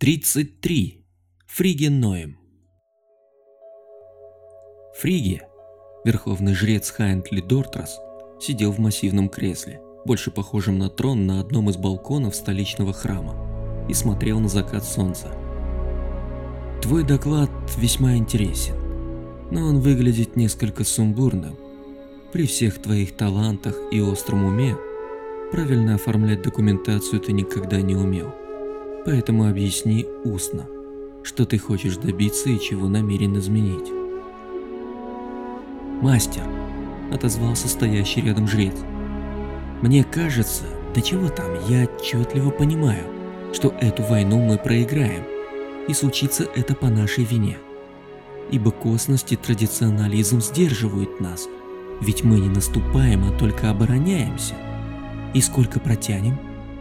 33. Фриге Ноем. Фриге, верховный жрец Хайнтли Дортрас, сидел в массивном кресле, больше похожем на трон на одном из балконов столичного храма, и смотрел на закат солнца. Твой доклад весьма интересен, но он выглядит несколько сумбурным. При всех твоих талантах и остром уме правильно оформлять документацию ты никогда не умел. Поэтому объясни устно, что ты хочешь добиться и чего намерен изменить. «Мастер», — отозвался стоящий рядом жрец, — «мне кажется, да чего там, я отчетливо понимаю, что эту войну мы проиграем, и случится это по нашей вине. Ибо косность и традиционализм сдерживают нас, ведь мы не наступаем, а только обороняемся. И сколько протянем?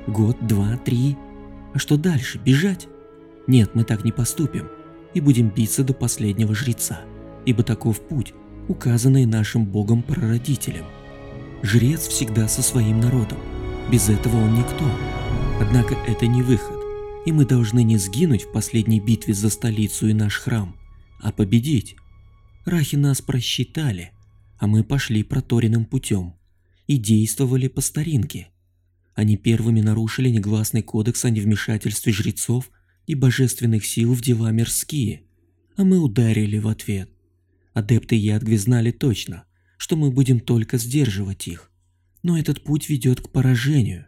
Год, два, три, а что дальше? Бежать? Нет, мы так не поступим и будем биться до последнего жреца, ибо таков путь, указанный нашим богом-прародителем. Жрец всегда со своим народом, без этого он никто. Однако это не выход, и мы должны не сгинуть в последней битве за столицу и наш храм, а победить. Рахи нас просчитали, а мы пошли проторенным путем и действовали по старинке – они первыми нарушили негласный кодекс о невмешательстве жрецов и божественных сил в дела мирские, а мы ударили в ответ. Адепты Ядгви знали точно, что мы будем только сдерживать их. Но этот путь ведет к поражению.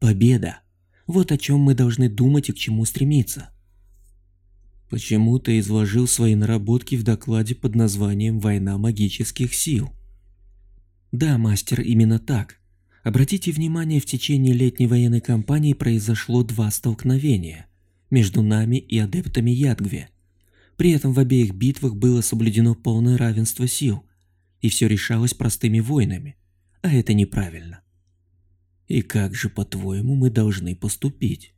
Победа. Вот о чем мы должны думать и к чему стремиться. Почему ты изложил свои наработки в докладе под названием «Война магических сил»? Да, мастер, именно так. Обратите внимание, в течение летней военной кампании произошло два столкновения между нами и адептами Ядгве. При этом в обеих битвах было соблюдено полное равенство сил, и все решалось простыми войнами, а это неправильно. И как же, по-твоему, мы должны поступить?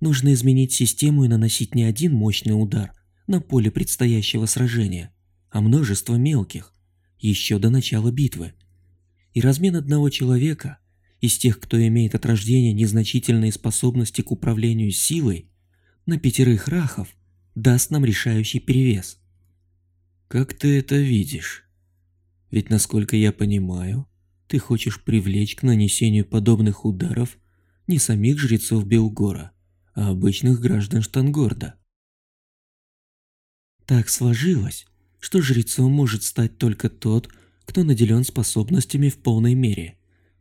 Нужно изменить систему и наносить не один мощный удар на поле предстоящего сражения, а множество мелких, еще до начала битвы, и размен одного человека из тех, кто имеет от рождения незначительные способности к управлению силой, на пятерых рахов даст нам решающий перевес. Как ты это видишь? Ведь, насколько я понимаю, ты хочешь привлечь к нанесению подобных ударов не самих жрецов Белгора, а обычных граждан Штангорда. Так сложилось, что жрецом может стать только тот, кто наделен способностями в полной мере,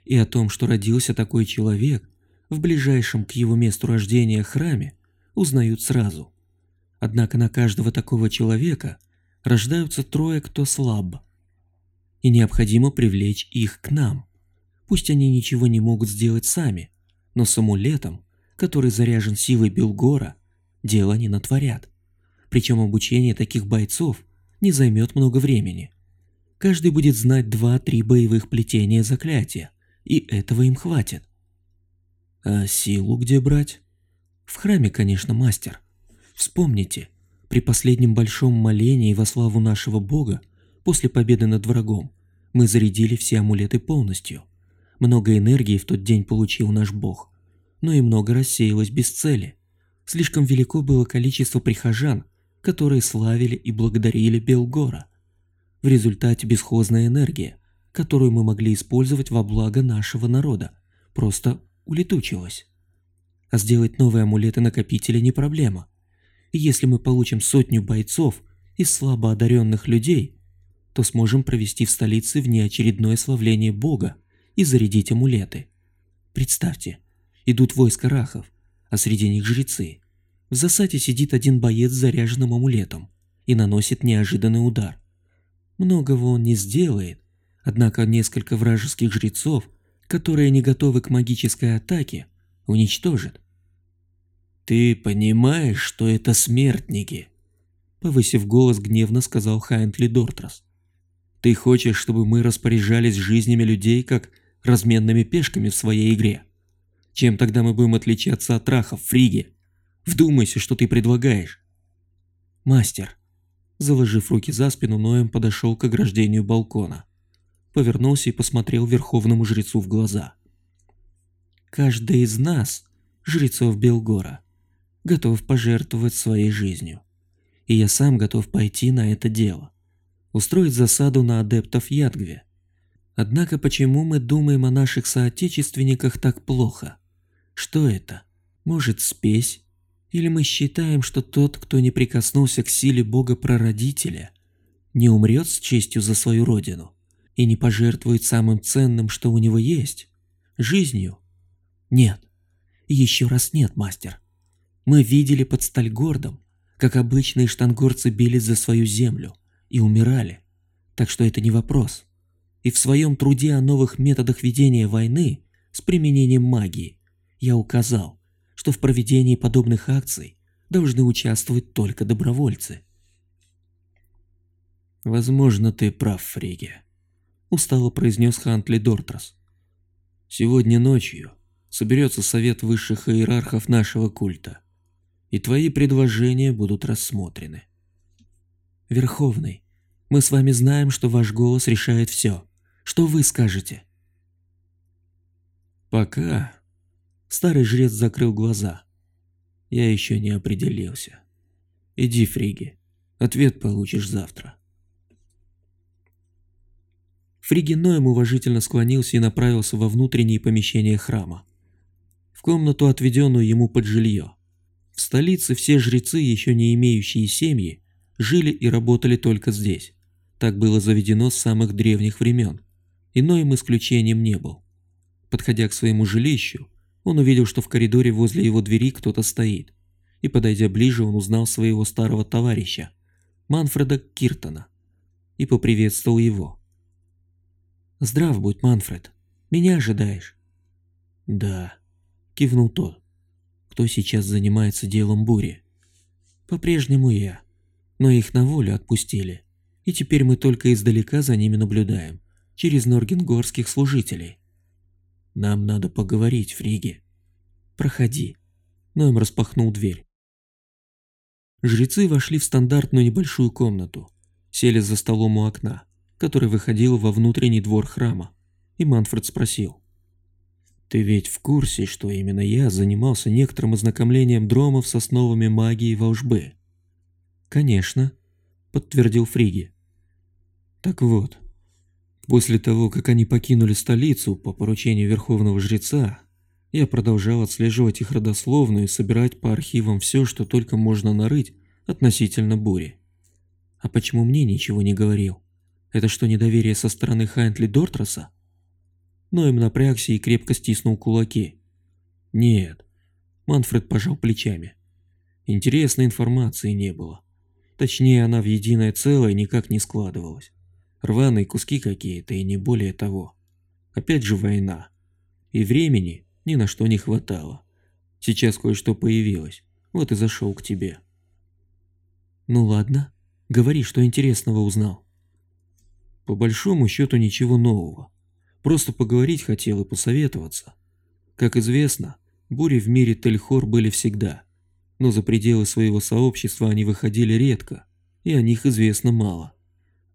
и о том, что родился такой человек в ближайшем к его месту рождения храме, узнают сразу. Однако на каждого такого человека рождаются трое, кто слаб, и необходимо привлечь их к нам. Пусть они ничего не могут сделать сами, но с амулетом, который заряжен силой Белгора, дело не натворят. Причем обучение таких бойцов не займет много времени – Каждый будет знать два-три боевых плетения заклятия, и этого им хватит. А силу где брать? В храме, конечно, мастер. Вспомните, при последнем большом молении во славу нашего бога, после победы над врагом, мы зарядили все амулеты полностью. Много энергии в тот день получил наш бог, но и много рассеялось без цели. Слишком велико было количество прихожан, которые славили и благодарили Белгора. В результате бесхозная энергия, которую мы могли использовать во благо нашего народа, просто улетучилась. А сделать новые амулеты-накопители не проблема. И если мы получим сотню бойцов из слабо одаренных людей, то сможем провести в столице внеочередное славление Бога и зарядить амулеты. Представьте, идут войска рахов, а среди них жрецы. В засаде сидит один боец с заряженным амулетом и наносит неожиданный удар. Многого он не сделает, однако несколько вражеских жрецов, которые не готовы к магической атаке, уничтожит. «Ты понимаешь, что это смертники?» Повысив голос, гневно сказал Хайнтли Дортрас. «Ты хочешь, чтобы мы распоряжались жизнями людей, как разменными пешками в своей игре? Чем тогда мы будем отличаться от рахов, Фриги? Вдумайся, что ты предлагаешь». «Мастер, Заложив руки за спину, Ноем подошел к ограждению балкона. Повернулся и посмотрел верховному жрецу в глаза. «Каждый из нас, жрецов Белгора, готов пожертвовать своей жизнью. И я сам готов пойти на это дело. Устроить засаду на адептов Ядгве. Однако почему мы думаем о наших соотечественниках так плохо? Что это? Может, спесь? Или мы считаем, что тот, кто не прикоснулся к силе Бога-прародителя, не умрет с честью за свою родину и не пожертвует самым ценным, что у него есть – жизнью? Нет. Еще раз нет, мастер. Мы видели под Стальгордом, как обычные штангорцы бились за свою землю и умирали, так что это не вопрос. И в своем труде о новых методах ведения войны с применением магии я указал, что в проведении подобных акций должны участвовать только добровольцы. «Возможно, ты прав, Фриге», – устало произнес Хантли Дортрас. «Сегодня ночью соберется совет высших иерархов нашего культа, и твои предложения будут рассмотрены». «Верховный, мы с вами знаем, что ваш голос решает все. Что вы скажете?» «Пока Старый жрец закрыл глаза. Я еще не определился. Иди, Фриги, ответ получишь завтра. Фриги Ноем уважительно склонился и направился во внутренние помещения храма. В комнату, отведенную ему под жилье. В столице все жрецы, еще не имеющие семьи, жили и работали только здесь. Так было заведено с самых древних времен. Иным исключением не был. Подходя к своему жилищу, он увидел, что в коридоре возле его двери кто-то стоит, и, подойдя ближе, он узнал своего старого товарища, Манфреда Киртона, и поприветствовал его. «Здрав будь, Манфред. Меня ожидаешь?» «Да», — кивнул тот. «Кто сейчас занимается делом бури?» «По-прежнему я. Но их на волю отпустили, и теперь мы только издалека за ними наблюдаем, через норгенгорских служителей. Нам надо поговорить, Фриги. Проходи. Ноем распахнул дверь. Жрецы вошли в стандартную небольшую комнату, сели за столом у окна, который выходил во внутренний двор храма, и Манфред спросил. «Ты ведь в курсе, что именно я занимался некоторым ознакомлением дромов с основами магии волжбы?» «Конечно», — подтвердил Фриги. «Так вот, После того, как они покинули столицу по поручению Верховного Жреца, я продолжал отслеживать их родословную и собирать по архивам все, что только можно нарыть относительно бури. А почему мне ничего не говорил? Это что, недоверие со стороны Хайнтли Дортраса? Но им напрягся и крепко стиснул кулаки. Нет, Манфред пожал плечами. Интересной информации не было. Точнее, она в единое целое никак не складывалась. Рваные куски какие-то и не более того. Опять же война. И времени ни на что не хватало. Сейчас кое-что появилось. Вот и зашел к тебе. Ну ладно. Говори, что интересного узнал. По большому счету ничего нового. Просто поговорить хотел и посоветоваться. Как известно, бури в мире Тельхор были всегда. Но за пределы своего сообщества они выходили редко, и о них известно мало.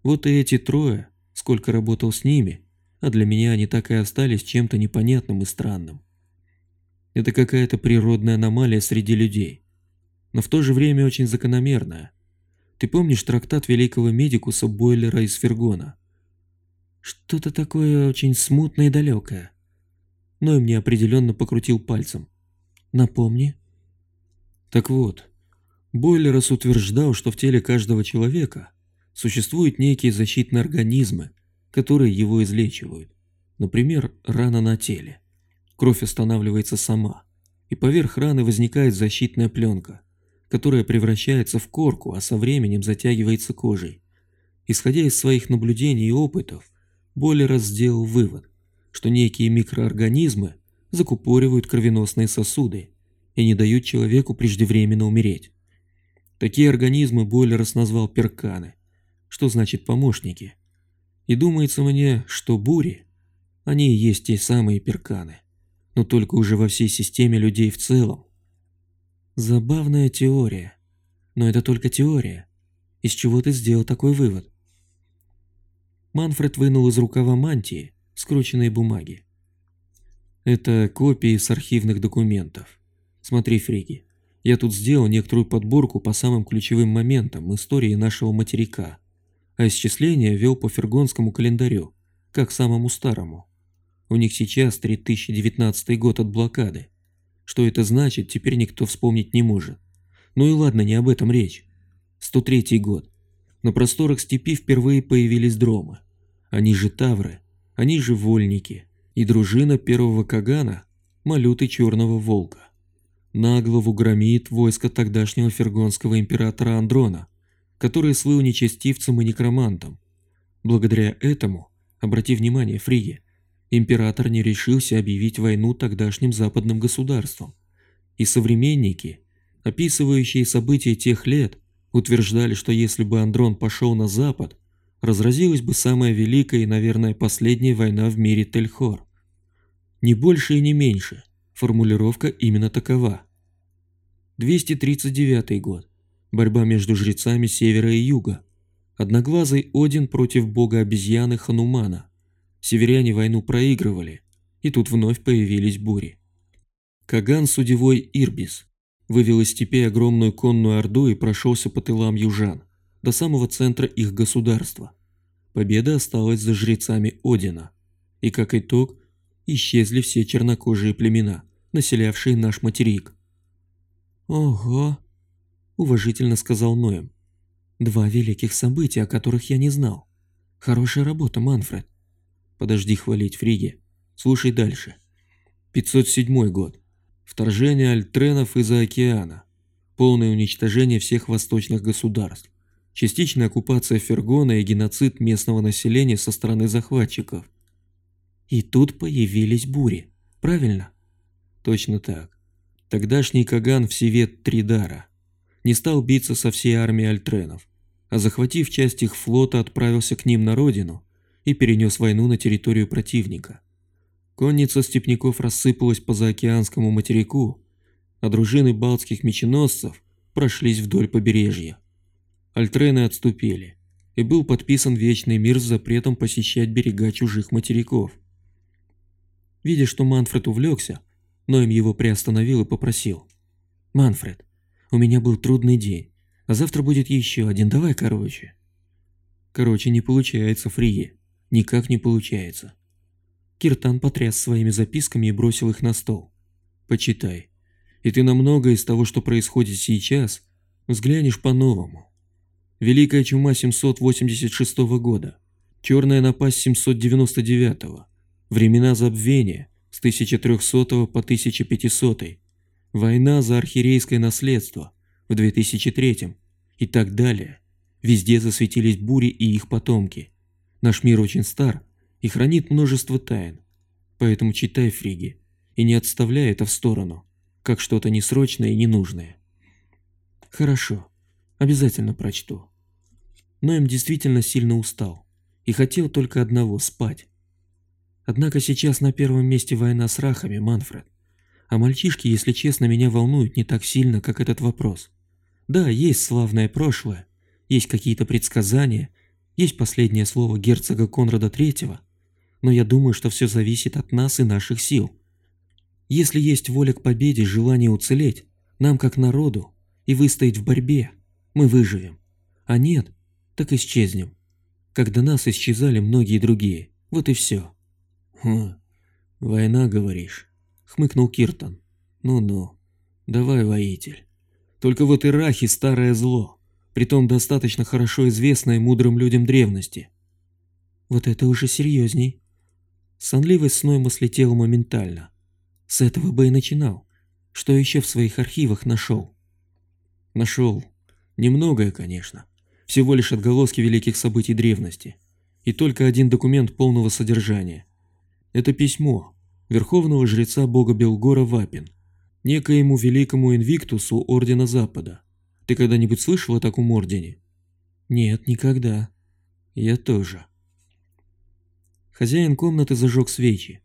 Вот и эти трое, сколько работал с ними, а для меня они так и остались чем-то непонятным и странным. Это какая-то природная аномалия среди людей, но в то же время очень закономерная. Ты помнишь трактат великого медикуса Бойлера из Фергона? Что-то такое очень смутное и далекое. Но им неопределенно покрутил пальцем. Напомни. Так вот, Бойлерос утверждал, что в теле каждого человека Существуют некие защитные организмы, которые его излечивают. Например, рана на теле. Кровь останавливается сама, и поверх раны возникает защитная пленка, которая превращается в корку, а со временем затягивается кожей. Исходя из своих наблюдений и опытов, Боллерас сделал вывод, что некие микроорганизмы закупоривают кровеносные сосуды и не дают человеку преждевременно умереть. Такие организмы Бойлерас назвал перканы – что значит помощники. И думается мне, что бури, они и есть те самые перканы, но только уже во всей системе людей в целом. Забавная теория. Но это только теория. Из чего ты сделал такой вывод? Манфред вынул из рукава мантии скрученные бумаги. Это копии с архивных документов. Смотри, Фриги, Я тут сделал некоторую подборку по самым ключевым моментам истории нашего материка, а исчисления вел по фергонскому календарю, как самому старому. У них сейчас 3019 год от блокады. Что это значит, теперь никто вспомнить не может. Ну и ладно, не об этом речь. 103 год. На просторах степи впервые появились дромы. Они же тавры, они же вольники. И дружина первого Кагана – малюты черного волка. На голову громит войско тогдашнего фергонского императора Андрона, который слыл нечестивцем и некромантом. Благодаря этому, обрати внимание, Фриге, император не решился объявить войну тогдашним западным государствам. И современники, описывающие события тех лет, утверждали, что если бы Андрон пошел на запад, разразилась бы самая великая и, наверное, последняя война в мире Тельхор. Не больше и не меньше, формулировка именно такова. 239 год. Борьба между жрецами севера и юга. Одноглазый Один против бога обезьяны Ханумана. Северяне войну проигрывали, и тут вновь появились бури. Каган Судевой Ирбис вывел из степей огромную конную орду и прошелся по тылам южан, до самого центра их государства. Победа осталась за жрецами Одина. И как итог, исчезли все чернокожие племена, населявшие наш материк. «Ого!» – уважительно сказал Ноем. «Два великих события, о которых я не знал. Хорошая работа, Манфред. Подожди хвалить Фриги. Слушай дальше. 507 год. Вторжение альтренов из-за океана. Полное уничтожение всех восточных государств. Частичная оккупация Фергона и геноцид местного населения со стороны захватчиков. И тут появились бури, правильно? Точно так. Тогдашний Каган Всевет Тридара не стал биться со всей армией альтренов, а захватив часть их флота, отправился к ним на родину и перенес войну на территорию противника. Конница степняков рассыпалась по заокеанскому материку, а дружины балтских меченосцев прошлись вдоль побережья. Альтрены отступили, и был подписан вечный мир с запретом посещать берега чужих материков. Видя, что Манфред увлекся, Ноем его приостановил и попросил. «Манфред, у меня был трудный день, а завтра будет еще один, давай короче». Короче, не получается, Фрие. Никак не получается. Киртан потряс своими записками и бросил их на стол. Почитай. И ты на многое из того, что происходит сейчас, взглянешь по-новому. Великая чума 786 года. Черная напасть 799. Времена забвения с 1300 по 1500. Война за архирейское наследство в 2003 и так далее. Везде засветились бури и их потомки. Наш мир очень стар и хранит множество тайн. Поэтому читай, Фриги, и не отставляй это в сторону, как что-то несрочное и ненужное. Хорошо, обязательно прочту. Но им действительно сильно устал и хотел только одного – спать. Однако сейчас на первом месте война с рахами, Манфред. А мальчишки, если честно, меня волнуют не так сильно, как этот вопрос. Да, есть славное прошлое, есть какие-то предсказания, есть последнее слово герцога Конрада Третьего, но я думаю, что все зависит от нас и наших сил. Если есть воля к победе, желание уцелеть, нам как народу, и выстоять в борьбе, мы выживем. А нет, так исчезнем. Когда нас исчезали многие другие, вот и все. Хм, война, говоришь? Хмыкнул Киртон. Ну-ну, давай, воитель. Только вот Ирахи старое зло, притом достаточно хорошо известное мудрым людям древности. Вот это уже серьезней. Сонливость Снойма слетела моментально. С этого бы и начинал. Что еще в своих архивах нашел? Нашел. Немногое, конечно. Всего лишь отголоски великих событий древности. И только один документ полного содержания. Это письмо верховного жреца бога Белгора Вапин, некоему великому инвиктусу Ордена Запада. Ты когда-нибудь слышал о таком ордене? Нет, никогда. Я тоже. Хозяин комнаты зажег свечи,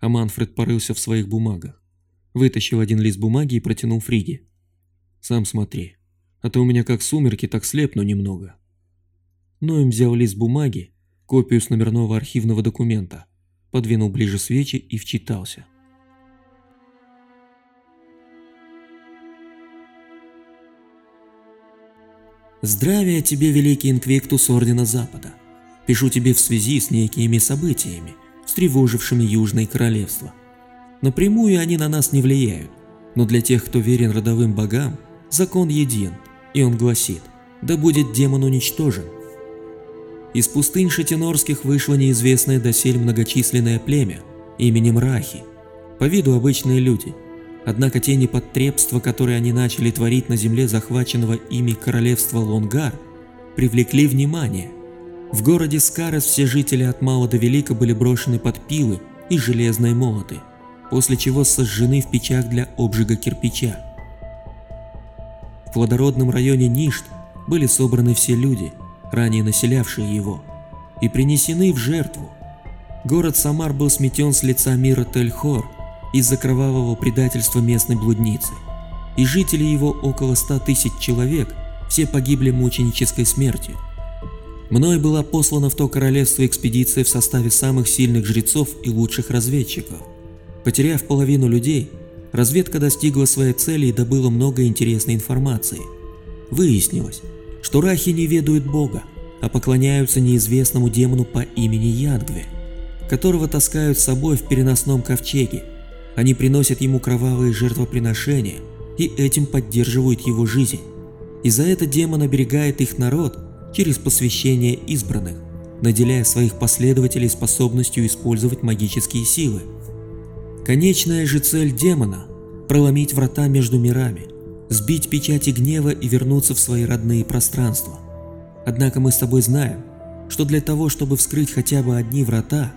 а Манфред порылся в своих бумагах. Вытащил один лист бумаги и протянул Фриге. «Сам смотри, а то у меня как сумерки, так слепну немного». Ноем взял лист бумаги, копию с номерного архивного документа, подвинул ближе свечи и вчитался. Здравия тебе, великий инквиктус Ордена Запада. Пишу тебе в связи с некими событиями, встревожившими Южное Королевство. Напрямую они на нас не влияют, но для тех, кто верен родовым богам, закон един, и он гласит, да будет демон уничтожен. Из пустынь Шатинорских вышло неизвестное досель многочисленное племя именем Рахи, по виду обычные люди – Однако те непотребства, которые они начали творить на земле захваченного ими королевства Лонгар, привлекли внимание. В городе Скарес все жители от мала до велика были брошены под пилы и железные молоты, после чего сожжены в печах для обжига кирпича. В плодородном районе Ништ были собраны все люди, ранее населявшие его, и принесены в жертву. Город Самар был сметен с лица мира Тельхор из-за кровавого предательства местной блудницы. И жители его около ста тысяч человек все погибли мученической смертью. Мной была послана в то королевство экспедиция в составе самых сильных жрецов и лучших разведчиков. Потеряв половину людей, разведка достигла своей цели и добыла много интересной информации. Выяснилось, что рахи не ведают бога, а поклоняются неизвестному демону по имени Янгве, которого таскают с собой в переносном ковчеге – они приносят ему кровавые жертвоприношения и этим поддерживают его жизнь. И за это демон оберегает их народ через посвящение избранных, наделяя своих последователей способностью использовать магические силы. Конечная же цель демона – проломить врата между мирами, сбить печати гнева и вернуться в свои родные пространства. Однако мы с тобой знаем, что для того, чтобы вскрыть хотя бы одни врата,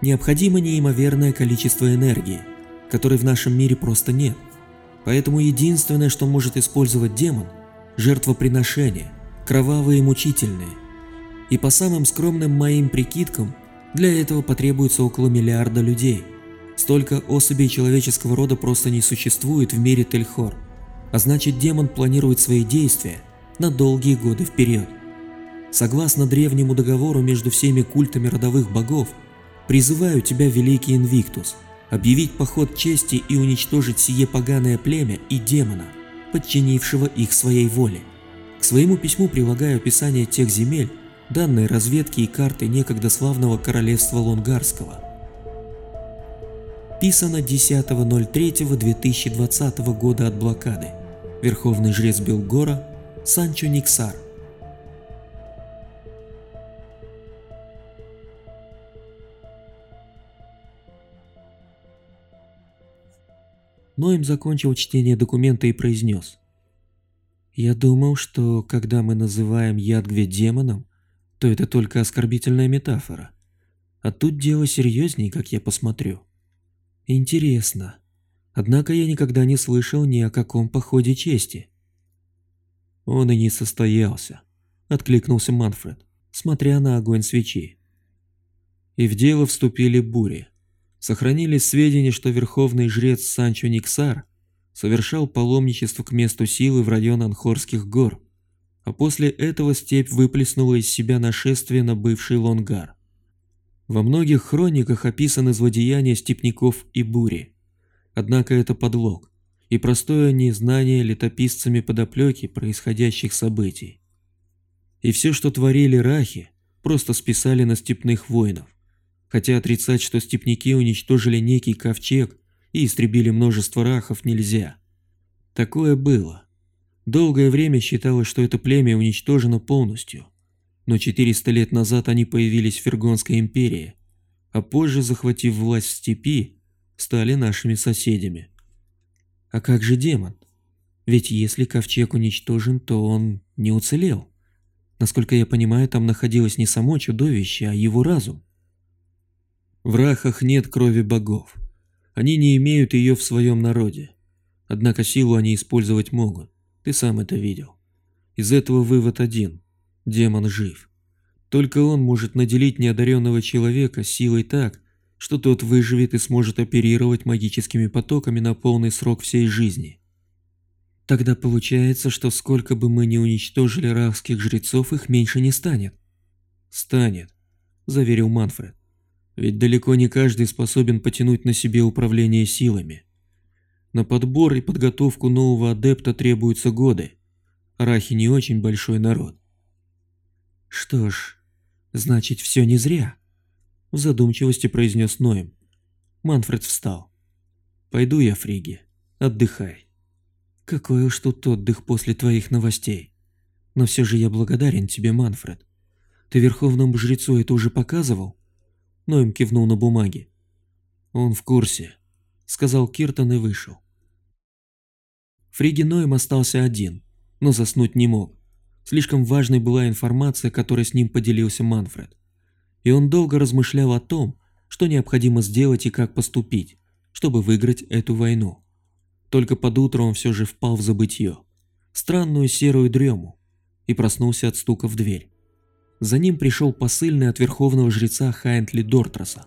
необходимо неимоверное количество энергии – которой в нашем мире просто нет. Поэтому единственное, что может использовать демон – жертвоприношение, кровавые и мучительные. И по самым скромным моим прикидкам, для этого потребуется около миллиарда людей. Столько особей человеческого рода просто не существует в мире Тельхор, а значит демон планирует свои действия на долгие годы вперед. Согласно древнему договору между всеми культами родовых богов, призываю тебя, Великий Инвиктус – объявить поход чести и уничтожить сие поганое племя и демона, подчинившего их своей воле. К своему письму прилагаю описание тех земель, данные разведки и карты некогда славного королевства Лонгарского. Писано 10.03.2020 года от блокады. Верховный жрец Белгора Санчо Никсар. Ноем закончил чтение документа и произнес. «Я думал, что когда мы называем Ядгве демоном, то это только оскорбительная метафора. А тут дело серьезней, как я посмотрю. Интересно. Однако я никогда не слышал ни о каком походе чести». «Он и не состоялся», — откликнулся Манфред, смотря на огонь свечи. И в дело вступили бури. Сохранились сведения, что верховный жрец Санчо Никсар совершал паломничество к месту силы в район Анхорских гор, а после этого степь выплеснула из себя нашествие на бывший Лонгар. Во многих хрониках описаны злодеяния степняков и бури. Однако это подлог и простое незнание летописцами подоплеки происходящих событий. И все, что творили рахи, просто списали на степных воинов хотя отрицать, что степняки уничтожили некий ковчег и истребили множество рахов нельзя. Такое было. Долгое время считалось, что это племя уничтожено полностью, но 400 лет назад они появились в Фергонской империи, а позже, захватив власть в степи, стали нашими соседями. А как же демон? Ведь если ковчег уничтожен, то он не уцелел. Насколько я понимаю, там находилось не само чудовище, а его разум. В рахах нет крови богов. Они не имеют ее в своем народе. Однако силу они использовать могут. Ты сам это видел. Из этого вывод один. Демон жив. Только он может наделить неодаренного человека силой так, что тот выживет и сможет оперировать магическими потоками на полный срок всей жизни. Тогда получается, что сколько бы мы ни уничтожили рахских жрецов, их меньше не станет. Станет, заверил Манфред. Ведь далеко не каждый способен потянуть на себе управление силами. На подбор и подготовку нового адепта требуются годы, Арахи не очень большой народ. Что ж, значит все не зря, в задумчивости произнес Ноем. Манфред встал. Пойду я, Фриги, отдыхай. Какой уж тут отдых после твоих новостей. Но все же я благодарен тебе, Манфред. Ты верховному жрецу это уже показывал? Ноем кивнул на бумаге. Он в курсе, сказал Киртон и вышел. Фриги Ноем остался один, но заснуть не мог. Слишком важной была информация, которой с ним поделился Манфред. И он долго размышлял о том, что необходимо сделать и как поступить, чтобы выиграть эту войну. Только под утро он все же впал в забытье, странную серую дрему, и проснулся от стука в дверь. За ним пришел посыльный от верховного жреца Хайнтли Дортраса.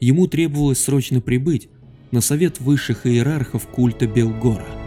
Ему требовалось срочно прибыть на совет высших иерархов культа Белгора.